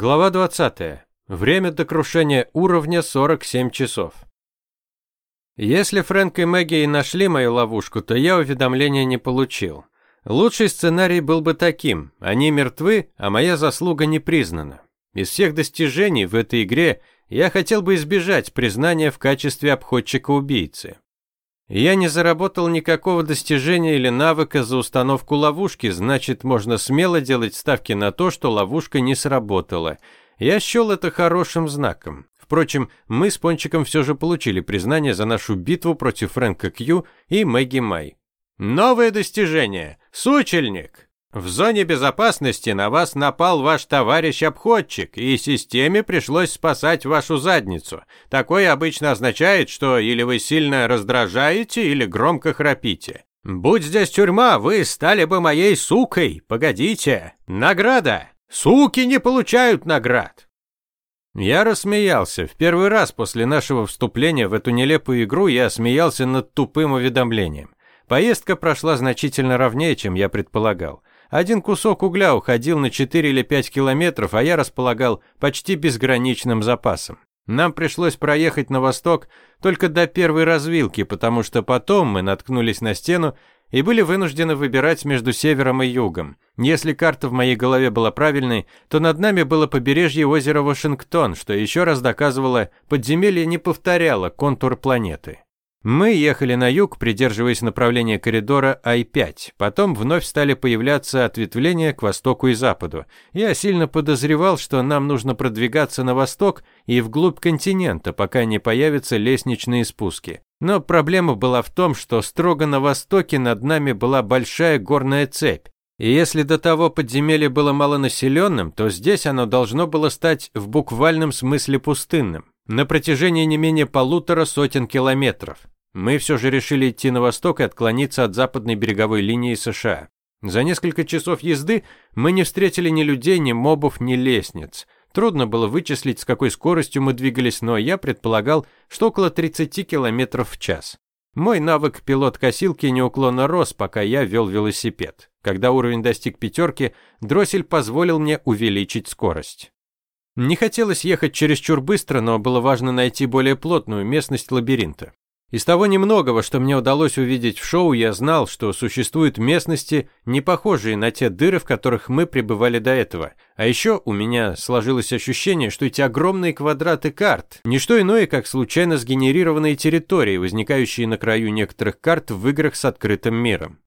Глава 20. Время до крушения уровня 47 часов. Если Фрэнк и Мэгги и нашли мою ловушку, то я уведомления не получил. Лучший сценарий был бы таким. Они мертвы, а моя заслуга не признана. Из всех достижений в этой игре я хотел бы избежать признания в качестве обходчика-убийцы. Я не заработал никакого достижения или навыка за установку ловушки, значит, можно смело делать ставки на то, что ловушка не сработала. Я счел это хорошим знаком. Впрочем, мы с Пончиком все же получили признание за нашу битву против Фрэнка Кью и Мэгги Май. Новое достижение. Сучельник. В зоне безопасности на вас напал ваш товарищ-обходчик, и системе пришлось спасать вашу задницу. Такое обычно означает, что или вы сильно раздражаете, или громко храпите. Будь здесь тюрьма, вы стали бы моей сукой. Погодите. Награда. Суки не получают наград. Я рассмеялся. В первый раз после нашего вступления в эту нелепую игру я смеялся над тупым уведомлением. Поездка прошла значительно ровнее, чем я предполагал. Один кусок угля уходил на 4 или 5 километров, а я располагал почти безграничным запасом. Нам пришлось проехать на восток только до первой развилки, потому что потом мы наткнулись на стену и были вынуждены выбирать между севером и югом. Если карта в моей голове была правильной, то над нами было побережье озера Вашингтон, что еще раз доказывало, подземелье не повторяло контур планеты. Мы ехали на юг, придерживаясь направления коридора I-5. Потом вновь стали появляться ответвления к востоку и западу. Я сильно подозревал, что нам нужно продвигаться на восток и вглубь континента, пока не появятся лестничные спуски. Но проблема была в том, что строго на востоке над нами была большая горная цепь. И если до того подземелье было малонаселенным, то здесь оно должно было стать в буквальном смысле пустынным на протяжении не менее полутора сотен километров. Мы все же решили идти на восток и отклониться от западной береговой линии США. За несколько часов езды мы не встретили ни людей, ни мобов, ни лестниц. Трудно было вычислить, с какой скоростью мы двигались, но я предполагал, что около 30 км в час. Мой навык пилот-косилки неуклонно рос, пока я вел велосипед. Когда уровень достиг пятерки, дроссель позволил мне увеличить скорость. Не хотелось ехать чересчур быстро, но было важно найти более плотную местность лабиринта. Из того немногого, что мне удалось увидеть в шоу, я знал, что существуют местности, не похожие на те дыры, в которых мы пребывали до этого. А еще у меня сложилось ощущение, что эти огромные квадраты карт – не что иное, как случайно сгенерированные территории, возникающие на краю некоторых карт в играх с открытым миром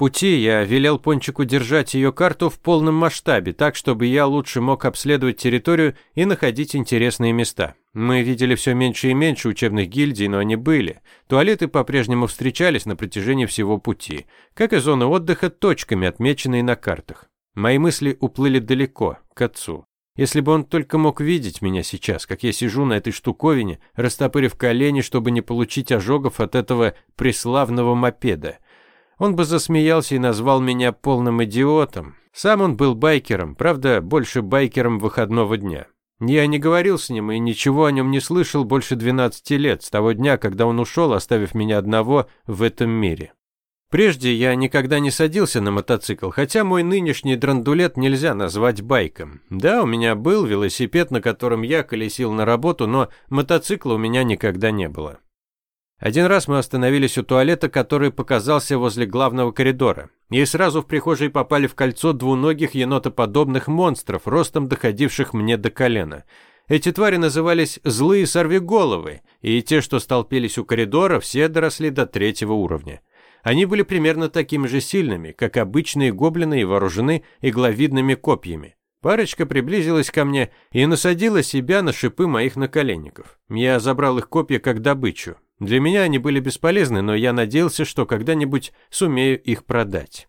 пути я велел Пончику держать ее карту в полном масштабе, так, чтобы я лучше мог обследовать территорию и находить интересные места. Мы видели все меньше и меньше учебных гильдий, но они были. Туалеты по-прежнему встречались на протяжении всего пути, как и зоны отдыха, точками, отмеченные на картах. Мои мысли уплыли далеко, к отцу. Если бы он только мог видеть меня сейчас, как я сижу на этой штуковине, растопырив колени, чтобы не получить ожогов от этого преславного мопеда – он бы засмеялся и назвал меня полным идиотом. Сам он был байкером, правда, больше байкером выходного дня. Я не говорил с ним и ничего о нем не слышал больше 12 лет, с того дня, когда он ушел, оставив меня одного в этом мире. Прежде я никогда не садился на мотоцикл, хотя мой нынешний драндулет нельзя назвать байком. Да, у меня был велосипед, на котором я колесил на работу, но мотоцикла у меня никогда не было. Один раз мы остановились у туалета, который показался возле главного коридора, и сразу в прихожей попали в кольцо двуногих енотоподобных монстров, ростом доходивших мне до колена. Эти твари назывались «злые сорвиголовы», и те, что столпились у коридора, все доросли до третьего уровня. Они были примерно такими же сильными, как обычные гоблины и вооружены игловидными копьями. Парочка приблизилась ко мне и насадила себя на шипы моих наколенников. Я забрал их копья как добычу. Для меня они были бесполезны, но я надеялся, что когда-нибудь сумею их продать.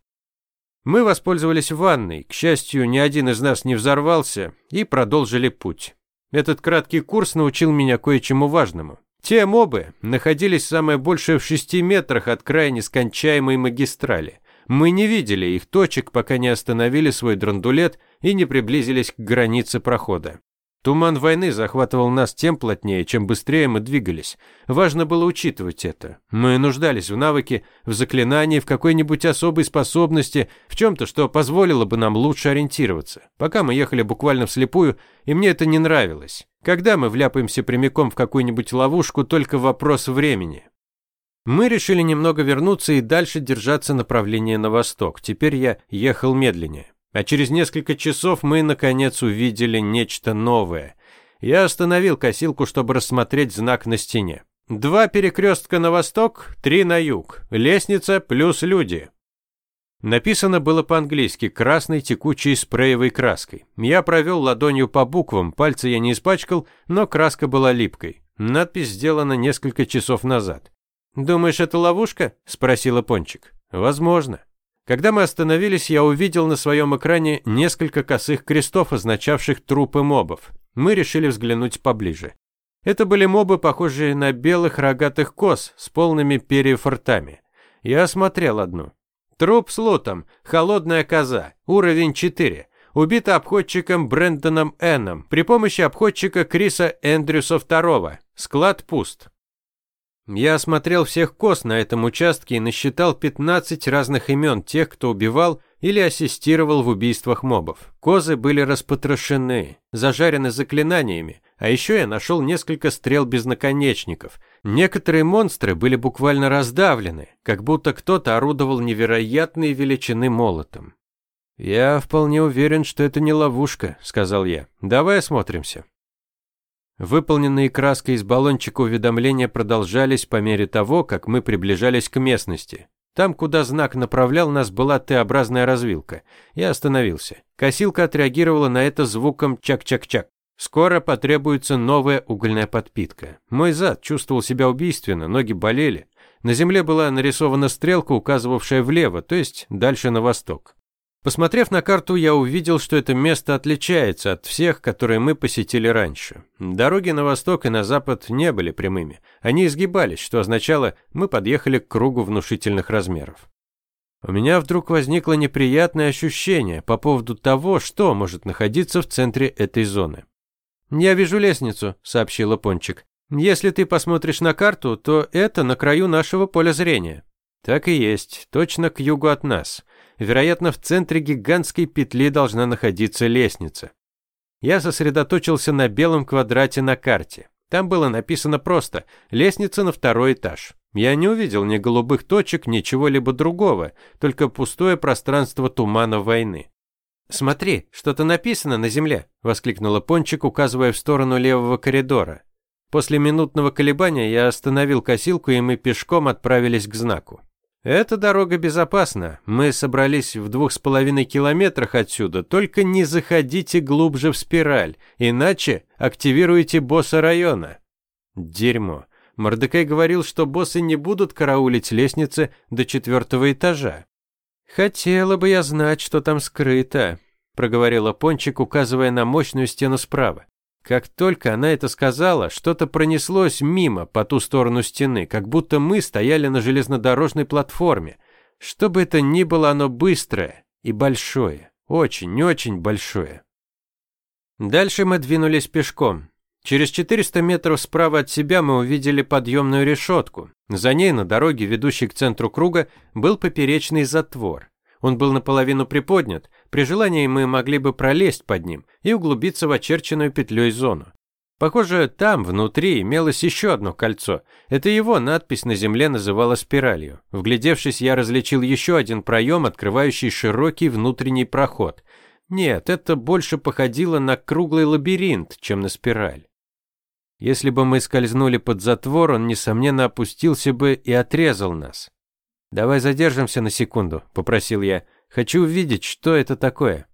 Мы воспользовались ванной, к счастью, ни один из нас не взорвался, и продолжили путь. Этот краткий курс научил меня кое-чему важному. Те мобы находились самое большее в шести метрах от края нескончаемой магистрали. Мы не видели их точек, пока не остановили свой драндулет и не приблизились к границе прохода. Туман войны захватывал нас тем плотнее, чем быстрее мы двигались. Важно было учитывать это. Мы нуждались в навыке, в заклинании, в какой-нибудь особой способности, в чем-то, что позволило бы нам лучше ориентироваться. Пока мы ехали буквально вслепую, и мне это не нравилось. Когда мы вляпаемся прямиком в какую-нибудь ловушку, только вопрос времени. Мы решили немного вернуться и дальше держаться направления на восток. Теперь я ехал медленнее. А через несколько часов мы, наконец, увидели нечто новое. Я остановил косилку, чтобы рассмотреть знак на стене. Два перекрестка на восток, три на юг. Лестница плюс люди. Написано было по-английски красной текучей спреевой краской. Я провел ладонью по буквам, пальцы я не испачкал, но краска была липкой. Надпись сделана несколько часов назад. «Думаешь, это ловушка?» – спросила Пончик. «Возможно». Когда мы остановились, я увидел на своем экране несколько косых крестов, означавших трупы мобов. Мы решили взглянуть поближе. Это были мобы, похожие на белых рогатых коз с полными перьев ртами. Я осмотрел одну. Труп с лутом, холодная коза, уровень 4. Убита обходчиком Брэндоном Энном при помощи обходчика Криса Эндрюса II. Склад пуст. Я осмотрел всех коз на этом участке и насчитал 15 разных имен тех, кто убивал или ассистировал в убийствах мобов. Козы были распотрошены, зажарены заклинаниями, а еще я нашел несколько стрел без наконечников. Некоторые монстры были буквально раздавлены, как будто кто-то орудовал невероятной величины молотом. «Я вполне уверен, что это не ловушка», — сказал я. «Давай осмотримся». Выполненные краской из баллончика уведомления продолжались по мере того, как мы приближались к местности. Там, куда знак направлял нас, была Т-образная развилка. Я остановился. Косилка отреагировала на это звуком чак-чак-чак. Скоро потребуется новая угольная подпитка. Мой зад чувствовал себя убийственно, ноги болели. На земле была нарисована стрелка, указывавшая влево, то есть дальше на восток. Посмотрев на карту, я увидел, что это место отличается от всех, которые мы посетили раньше. Дороги на восток и на запад не были прямыми. Они изгибались, что означало, мы подъехали к кругу внушительных размеров. У меня вдруг возникло неприятное ощущение по поводу того, что может находиться в центре этой зоны. «Я вижу лестницу», — сообщила Пончик. «Если ты посмотришь на карту, то это на краю нашего поля зрения». «Так и есть, точно к югу от нас». Вероятно, в центре гигантской петли должна находиться лестница. Я сосредоточился на белом квадрате на карте. Там было написано просто «Лестница на второй этаж». Я не увидел ни голубых точек, ни чего-либо другого, только пустое пространство тумана войны. «Смотри, что-то написано на земле», – воскликнула Пончик, указывая в сторону левого коридора. После минутного колебания я остановил косилку, и мы пешком отправились к знаку. Эта дорога безопасна. Мы собрались в двух с половиной километрах отсюда. Только не заходите глубже в спираль, иначе активируйте босса района. Дерьмо. Мордекай говорил, что боссы не будут караулить лестницы до четвертого этажа. Хотела бы я знать, что там скрыто, проговорила Пончик, указывая на мощную стену справа. Как только она это сказала, что-то пронеслось мимо по ту сторону стены, как будто мы стояли на железнодорожной платформе. Что бы это ни было, оно быстрое и большое. Очень-очень большое. Дальше мы двинулись пешком. Через 400 метров справа от себя мы увидели подъемную решетку. За ней на дороге, ведущей к центру круга, был поперечный затвор. Он был наполовину приподнят, при желании мы могли бы пролезть под ним и углубиться в очерченную петлей зону. Похоже, там, внутри, имелось еще одно кольцо. Это его надпись на земле называла спиралью. Вглядевшись, я различил еще один проем, открывающий широкий внутренний проход. Нет, это больше походило на круглый лабиринт, чем на спираль. Если бы мы скользнули под затвор, он, несомненно, опустился бы и отрезал нас. «Давай задержимся на секунду», – попросил я. «Хочу увидеть, что это такое».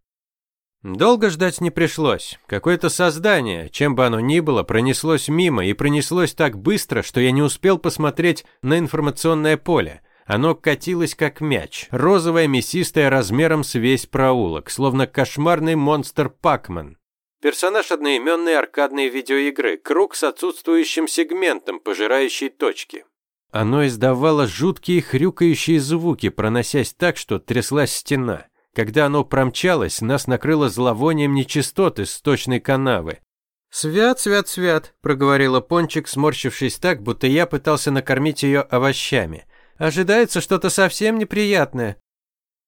Долго ждать не пришлось. Какое-то создание, чем бы оно ни было, пронеслось мимо и пронеслось так быстро, что я не успел посмотреть на информационное поле. Оно катилось как мяч, розовое, мясистое, размером с весь проулок, словно кошмарный монстр Пакман. Персонаж одноименной аркадной видеоигры, круг с отсутствующим сегментом, пожирающий точки. Оно издавало жуткие хрюкающие звуки, проносясь так, что тряслась стена. Когда оно промчалось, нас накрыло зловонием нечистот из сточной канавы. «Свят, свят, свят», – проговорила Пончик, сморщившись так, будто я пытался накормить ее овощами. «Ожидается что-то совсем неприятное».